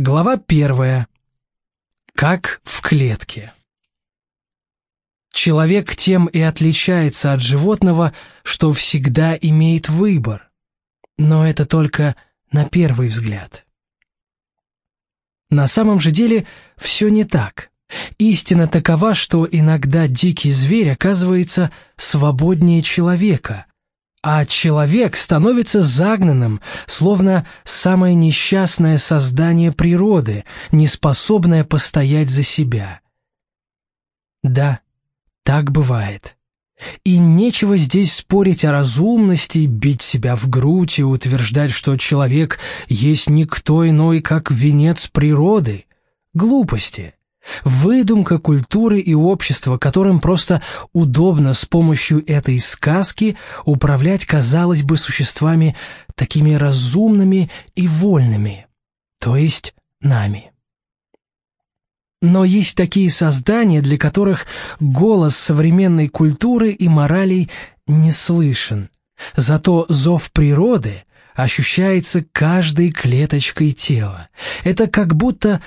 Глава первая. Как в клетке. Человек тем и отличается от животного, что всегда имеет выбор. Но это только на первый взгляд. На самом же деле все не так. Истина такова, что иногда дикий зверь оказывается свободнее человека, а человек становится загнанным, словно самое несчастное создание природы, неспособное постоять за себя. Да, так бывает. И нечего здесь спорить о разумности, бить себя в грудь и утверждать, что человек есть никто иной, как венец природы. Глупости. Выдумка культуры и общества, которым просто удобно с помощью этой сказки управлять, казалось бы, существами такими разумными и вольными, то есть нами. Но есть такие создания, для которых голос современной культуры и моралей не слышен. Зато зов природы ощущается каждой клеточкой тела. Это как будто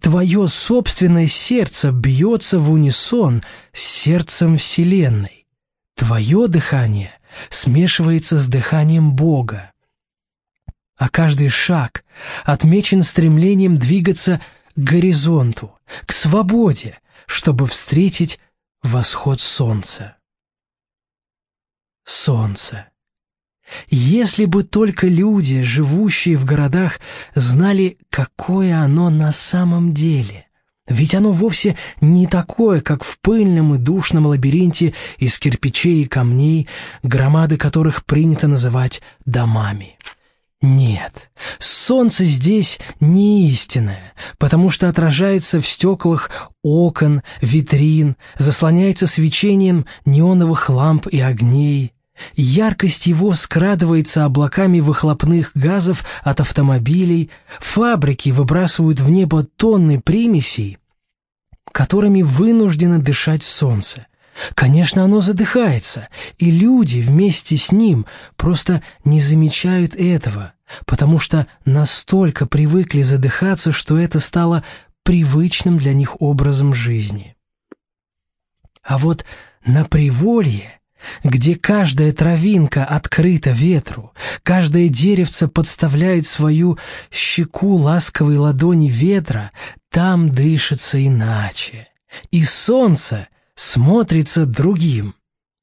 Твое собственное сердце бьется в унисон с сердцем Вселенной. Твое дыхание смешивается с дыханием Бога. А каждый шаг отмечен стремлением двигаться к горизонту, к свободе, чтобы встретить восход солнца. Солнце. Если бы только люди, живущие в городах, знали, какое оно на самом деле. Ведь оно вовсе не такое, как в пыльном и душном лабиринте из кирпичей и камней, громады которых принято называть домами. Нет, солнце здесь не истинное, потому что отражается в стеклах окон, витрин, заслоняется свечением неоновых ламп и огней, Яркость его скрадывается облаками выхлопных газов от автомобилей, фабрики выбрасывают в небо тонны примесей, которыми вынуждено дышать солнце. Конечно, оно задыхается, и люди вместе с ним просто не замечают этого, потому что настолько привыкли задыхаться, что это стало привычным для них образом жизни. А вот на приволье где каждая травинка открыта ветру, каждое деревце подставляет свою щеку ласковой ладони ветра, там дышится иначе. И солнце смотрится другим,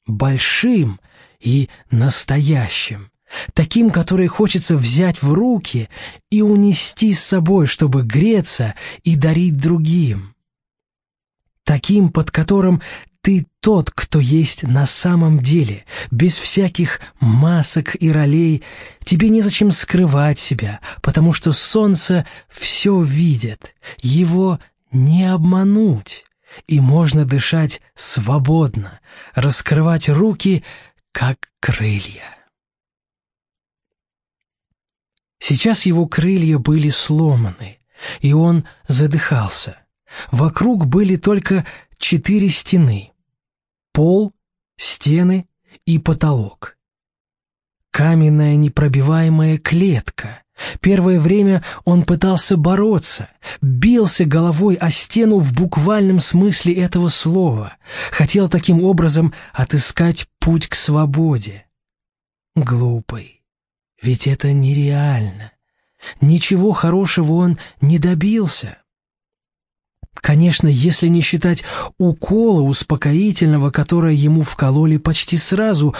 большим и настоящим, таким, который хочется взять в руки и унести с собой, чтобы греться и дарить другим таким, под которым ты тот, кто есть на самом деле, без всяких масок и ролей. Тебе незачем скрывать себя, потому что солнце все видит, его не обмануть. И можно дышать свободно, раскрывать руки, как крылья. Сейчас его крылья были сломаны, и он задыхался. Вокруг были только четыре стены — пол, стены и потолок. Каменная непробиваемая клетка. Первое время он пытался бороться, бился головой о стену в буквальном смысле этого слова, хотел таким образом отыскать путь к свободе. Глупый, ведь это нереально. Ничего хорошего он не добился. Конечно, если не считать укола успокоительного, которое ему вкололи почти сразу,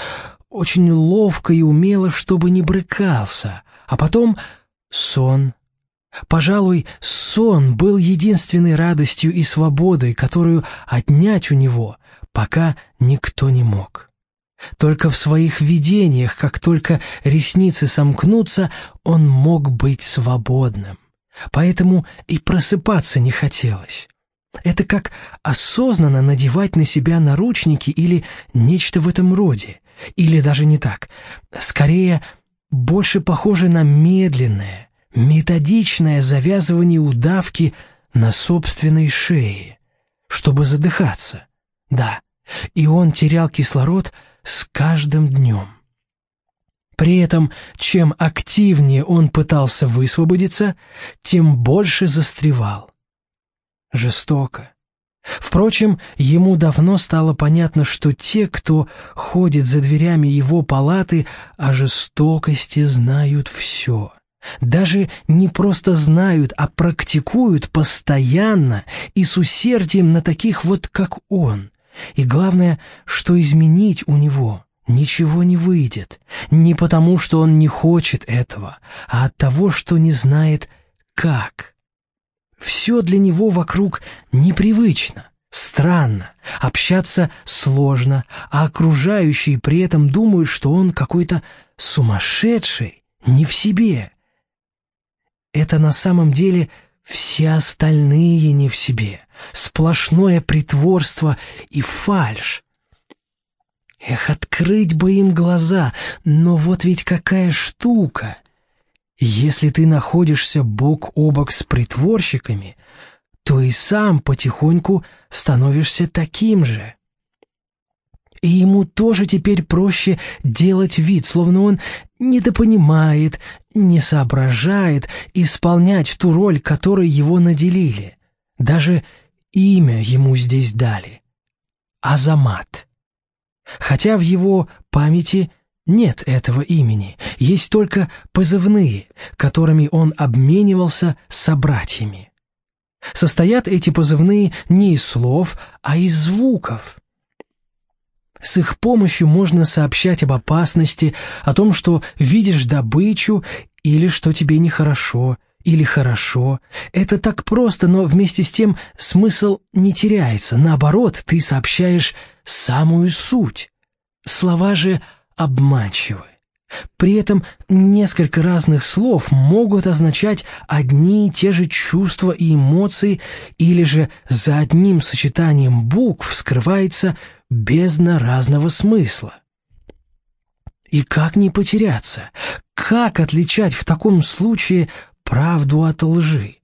очень ловко и умело, чтобы не брыкался, а потом сон. Пожалуй, сон был единственной радостью и свободой, которую отнять у него пока никто не мог. Только в своих видениях, как только ресницы сомкнутся, он мог быть свободным. Поэтому и просыпаться не хотелось. Это как осознанно надевать на себя наручники или нечто в этом роде. Или даже не так. Скорее, больше похоже на медленное, методичное завязывание удавки на собственной шее, чтобы задыхаться. Да, и он терял кислород с каждым днем. При этом, чем активнее он пытался высвободиться, тем больше застревал. Жестоко. Впрочем, ему давно стало понятно, что те, кто ходит за дверями его палаты, о жестокости знают все. Даже не просто знают, а практикуют постоянно и с усердием на таких вот, как он. И главное, что изменить у него ничего не выйдет. Не потому, что он не хочет этого, а от того, что не знает, как. Все для него вокруг непривычно, странно, общаться сложно, а окружающие при этом думают, что он какой-то сумасшедший, не в себе. Это на самом деле все остальные не в себе, сплошное притворство и фальшь. Эх, открыть бы им глаза, но вот ведь какая штука! Если ты находишься бок о бок с притворщиками, то и сам потихоньку становишься таким же. И ему тоже теперь проще делать вид, словно он недопонимает, не соображает исполнять ту роль, которой его наделили. Даже имя ему здесь дали — Азамат. Хотя в его памяти — нет этого имени, есть только позывные, которыми он обменивался с собратьями. Состоят эти позывные не из слов, а из звуков. С их помощью можно сообщать об опасности, о том, что видишь добычу или что тебе нехорошо, или хорошо. Это так просто, но вместе с тем смысл не теряется. Наоборот, ты сообщаешь самую суть. Слова же — обманчивы. При этом несколько разных слов могут означать одни и те же чувства и эмоции, или же за одним сочетанием букв скрывается бездна разного смысла. И как не потеряться? Как отличать в таком случае правду от лжи?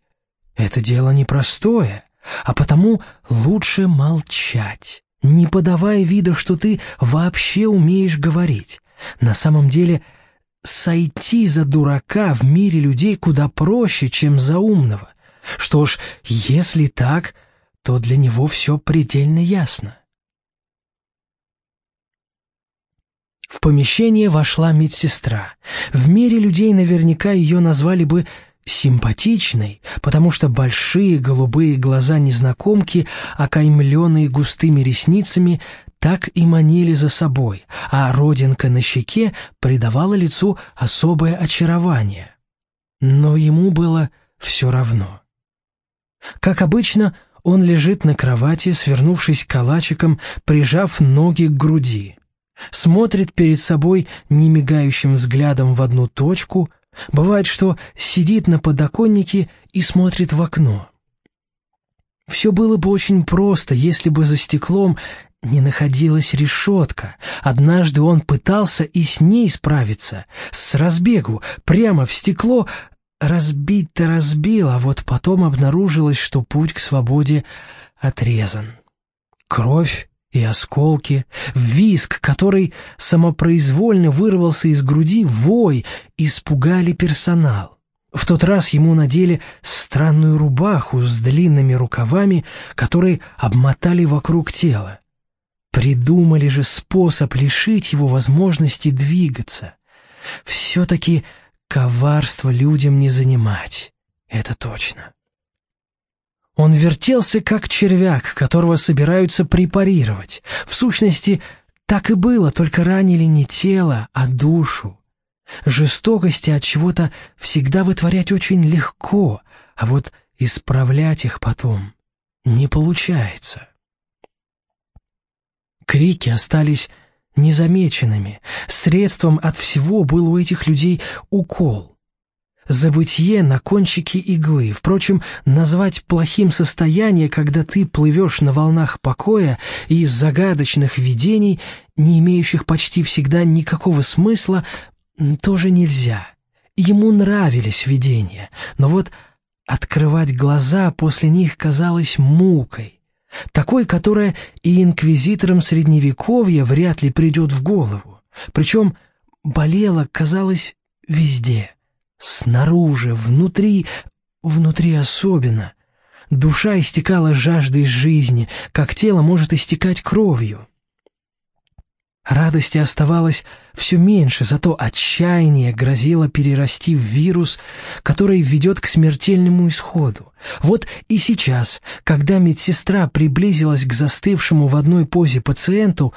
Это дело непростое, а потому лучше молчать не подавая вида, что ты вообще умеешь говорить. На самом деле, сойти за дурака в мире людей куда проще, чем за умного. Что ж, если так, то для него все предельно ясно. В помещение вошла медсестра. В мире людей наверняка ее назвали бы симпатичной, потому что большие голубые глаза незнакомки, окаймленные густыми ресницами, так и манили за собой, а родинка на щеке придавала лицу особое очарование. Но ему было все равно. Как обычно, он лежит на кровати, свернувшись калачиком, прижав ноги к груди. Смотрит перед собой немигающим взглядом в одну точку, Бывает, что сидит на подоконнике и смотрит в окно. Все было бы очень просто, если бы за стеклом не находилась решетка. Однажды он пытался и с ней справиться, с разбегу, прямо в стекло. Разбить-то разбил, а вот потом обнаружилось, что путь к свободе отрезан. Кровь и осколки, виск, который самопроизвольно вырвался из груди, вой, испугали персонал. В тот раз ему надели странную рубаху с длинными рукавами, которые обмотали вокруг тела. Придумали же способ лишить его возможности двигаться. Все-таки коварство людям не занимать, это точно. Он вертелся, как червяк, которого собираются препарировать. В сущности, так и было, только ранили не тело, а душу. Жестокости от чего-то всегда вытворять очень легко, а вот исправлять их потом не получается. Крики остались незамеченными. Средством от всего был у этих людей укол забытье на кончике иглы. Впрочем, назвать плохим состояние, когда ты плывешь на волнах покоя и загадочных видений, не имеющих почти всегда никакого смысла, тоже нельзя. Ему нравились видения, но вот открывать глаза после них казалось мукой, такой, которая и инквизиторам Средневековья вряд ли придет в голову. Причем болело, казалось, везде. Снаружи, внутри, внутри особенно. Душа истекала жаждой жизни, как тело может истекать кровью. Радости оставалось все меньше, зато отчаяние грозило перерасти в вирус, который ведет к смертельному исходу. Вот и сейчас, когда медсестра приблизилась к застывшему в одной позе пациенту,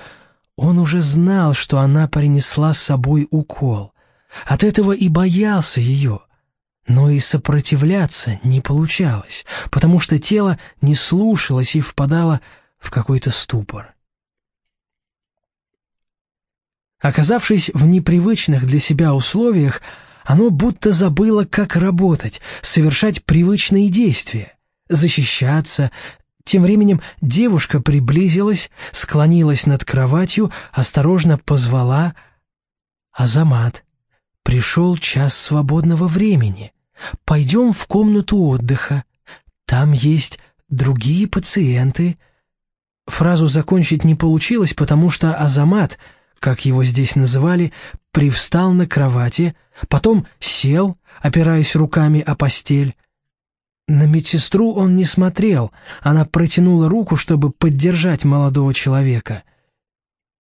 он уже знал, что она принесла с собой укол. От этого и боялся ее. Но и сопротивляться не получалось, потому что тело не слушалось и впадало в какой-то ступор. Оказавшись в непривычных для себя условиях, оно будто забыло, как работать, совершать привычные действия, защищаться. Тем временем девушка приблизилась, склонилась над кроватью, осторожно позвала «Азамат». Пришел час свободного времени. Пойдем в комнату отдыха. Там есть другие пациенты. Фразу закончить не получилось, потому что Азамат, как его здесь называли, привстал на кровати, потом сел, опираясь руками о постель. На медсестру он не смотрел, она протянула руку, чтобы поддержать молодого человека.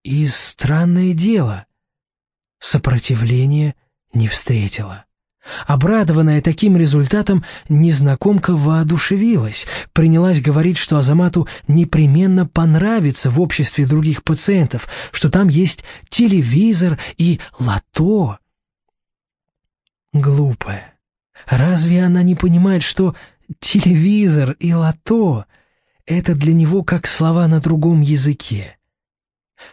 И странное дело, сопротивление не встретила. Обрадованная таким результатом, незнакомка воодушевилась, принялась говорить, что Азамату непременно понравится в обществе других пациентов, что там есть телевизор и лото. Глупая. Разве она не понимает, что телевизор и лото — это для него как слова на другом языке?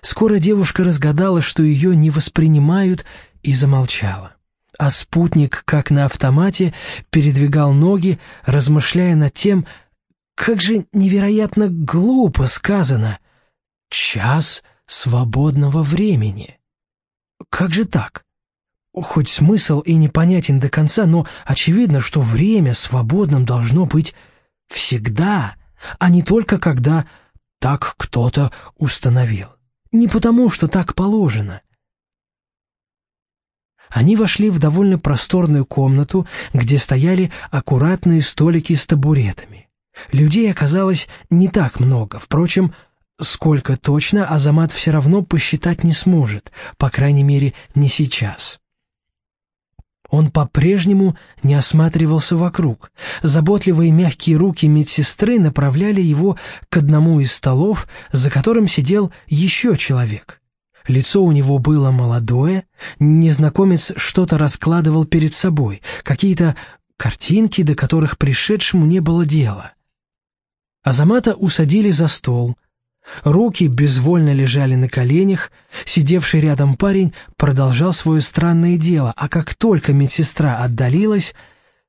Скоро девушка разгадала, что ее не воспринимают, и замолчала. А спутник, как на автомате, передвигал ноги, размышляя над тем, как же невероятно глупо сказано «час свободного времени». Как же так? Хоть смысл и непонятен до конца, но очевидно, что время свободным должно быть всегда, а не только когда так кто-то установил. Не потому, что так положено, они вошли в довольно просторную комнату, где стояли аккуратные столики с табуретами. Людей оказалось не так много, впрочем, сколько точно Азамат все равно посчитать не сможет, по крайней мере, не сейчас. Он по-прежнему не осматривался вокруг. Заботливые мягкие руки медсестры направляли его к одному из столов, за которым сидел еще человек. Лицо у него было молодое, незнакомец что-то раскладывал перед собой, какие-то картинки, до которых пришедшему не было дела. Азамата усадили за стол. Руки безвольно лежали на коленях, сидевший рядом парень продолжал свое странное дело, а как только медсестра отдалилась,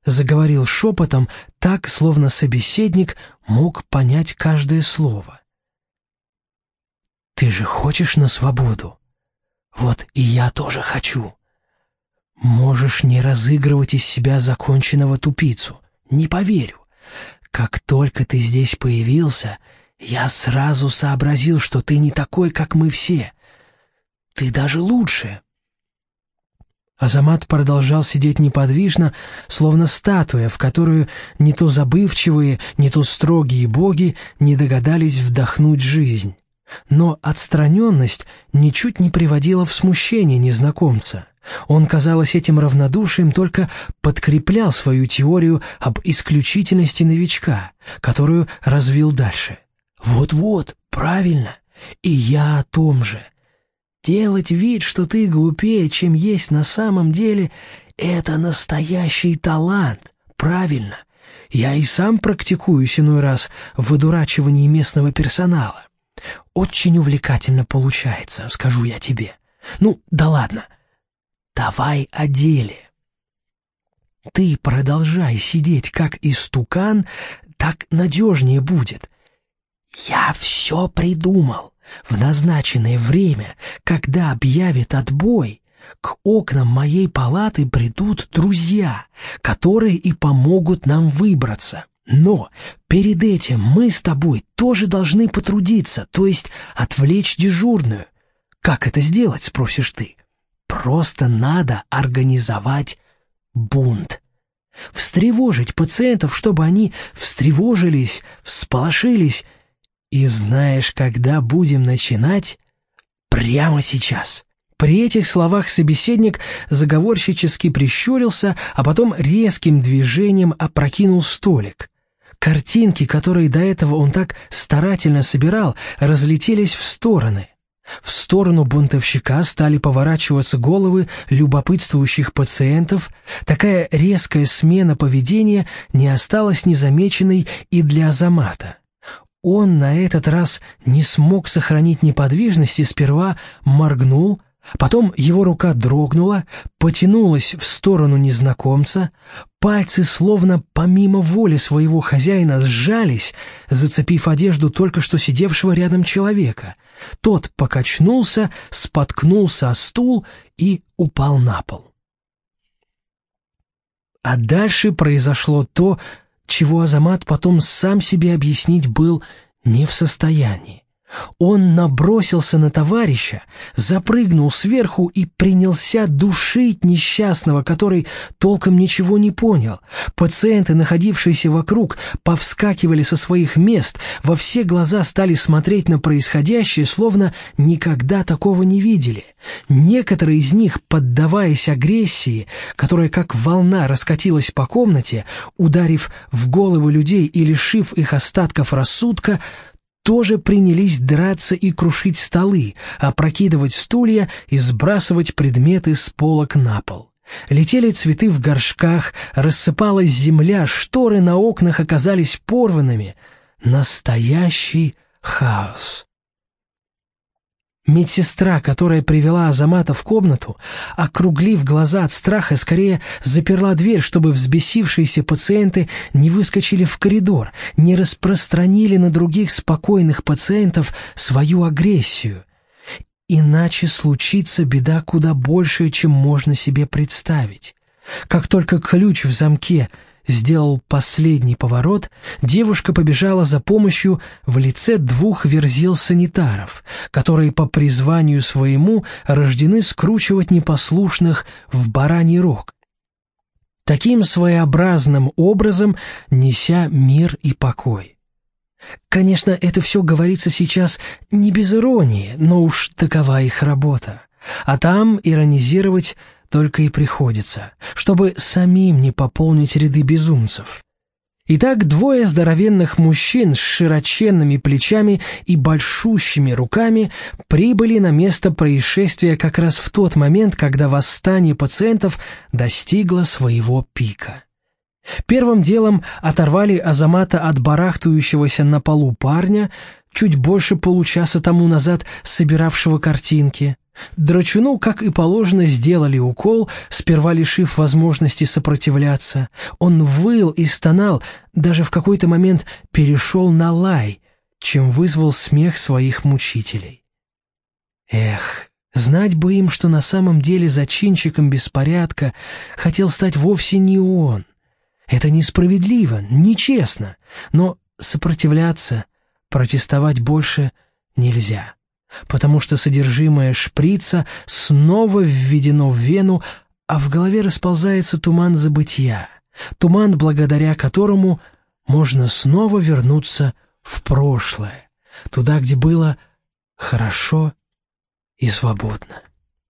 заговорил шепотом, так, словно собеседник мог понять каждое слово. Ты же хочешь на свободу? Вот и я тоже хочу. Можешь не разыгрывать из себя законченного тупицу. Не поверю. Как только ты здесь появился, я сразу сообразил, что ты не такой, как мы все. Ты даже лучше. Азамат продолжал сидеть неподвижно, словно статуя, в которую не то забывчивые, не то строгие боги не догадались вдохнуть жизнь. Но отстраненность ничуть не приводила в смущение незнакомца. Он, казалось, этим равнодушием только подкреплял свою теорию об исключительности новичка, которую развил дальше. «Вот-вот, правильно, и я о том же. Делать вид, что ты глупее, чем есть на самом деле, это настоящий талант, правильно. Я и сам практикуюсь иной раз в выдурачивании местного персонала. Очень увлекательно получается, скажу я тебе. Ну, да ладно. Давай о деле. Ты продолжай сидеть как истукан, так надежнее будет. Я все придумал. В назначенное время, когда объявит отбой, к окнам моей палаты придут друзья, которые и помогут нам выбраться. Но перед этим мы с тобой тоже должны потрудиться, то есть отвлечь дежурную. Как это сделать, спросишь ты? Просто надо организовать бунт. Встревожить пациентов, чтобы они встревожились, всполошились. И знаешь, когда будем начинать? Прямо сейчас. При этих словах собеседник заговорщически прищурился, а потом резким движением опрокинул столик. Картинки, которые до этого он так старательно собирал, разлетелись в стороны. В сторону бунтовщика стали поворачиваться головы любопытствующих пациентов. Такая резкая смена поведения не осталась незамеченной и для Азамата. Он на этот раз не смог сохранить неподвижность и сперва моргнул, Потом его рука дрогнула, потянулась в сторону незнакомца, пальцы словно помимо воли своего хозяина сжались, зацепив одежду только что сидевшего рядом человека. Тот покачнулся, споткнулся о стул и упал на пол. А дальше произошло то, чего Азамат потом сам себе объяснить был не в состоянии. Он набросился на товарища, запрыгнул сверху и принялся душить несчастного, который толком ничего не понял. Пациенты, находившиеся вокруг, повскакивали со своих мест, во все глаза стали смотреть на происходящее, словно никогда такого не видели. Некоторые из них, поддаваясь агрессии, которая как волна раскатилась по комнате, ударив в головы людей и лишив их остатков рассудка, тоже принялись драться и крушить столы, опрокидывать стулья и сбрасывать предметы с полок на пол. Летели цветы в горшках, рассыпалась земля, шторы на окнах оказались порванными. Настоящий хаос. Медсестра, которая привела Азамата в комнату, округлив глаза от страха, скорее заперла дверь, чтобы взбесившиеся пациенты не выскочили в коридор, не распространили на других спокойных пациентов свою агрессию. Иначе случится беда куда большая, чем можно себе представить. Как только ключ в замке — сделал последний поворот, девушка побежала за помощью в лице двух верзил-санитаров, которые по призванию своему рождены скручивать непослушных в бараний рог. Таким своеобразным образом неся мир и покой. Конечно, это все говорится сейчас не без иронии, но уж такова их работа. А там иронизировать только и приходится, чтобы самим не пополнить ряды безумцев. Итак, двое здоровенных мужчин с широченными плечами и большущими руками прибыли на место происшествия как раз в тот момент, когда восстание пациентов достигло своего пика. Первым делом оторвали Азамата от барахтающегося на полу парня, чуть больше получаса тому назад собиравшего картинки – Драчуну, как и положено, сделали укол, сперва лишив возможности сопротивляться. Он выл и стонал, даже в какой-то момент перешел на лай, чем вызвал смех своих мучителей. Эх, знать бы им, что на самом деле зачинщиком беспорядка хотел стать вовсе не он. Это несправедливо, нечестно, но сопротивляться, протестовать больше нельзя потому что содержимое шприца снова введено в вену, а в голове расползается туман забытия, туман, благодаря которому можно снова вернуться в прошлое, туда, где было хорошо и свободно.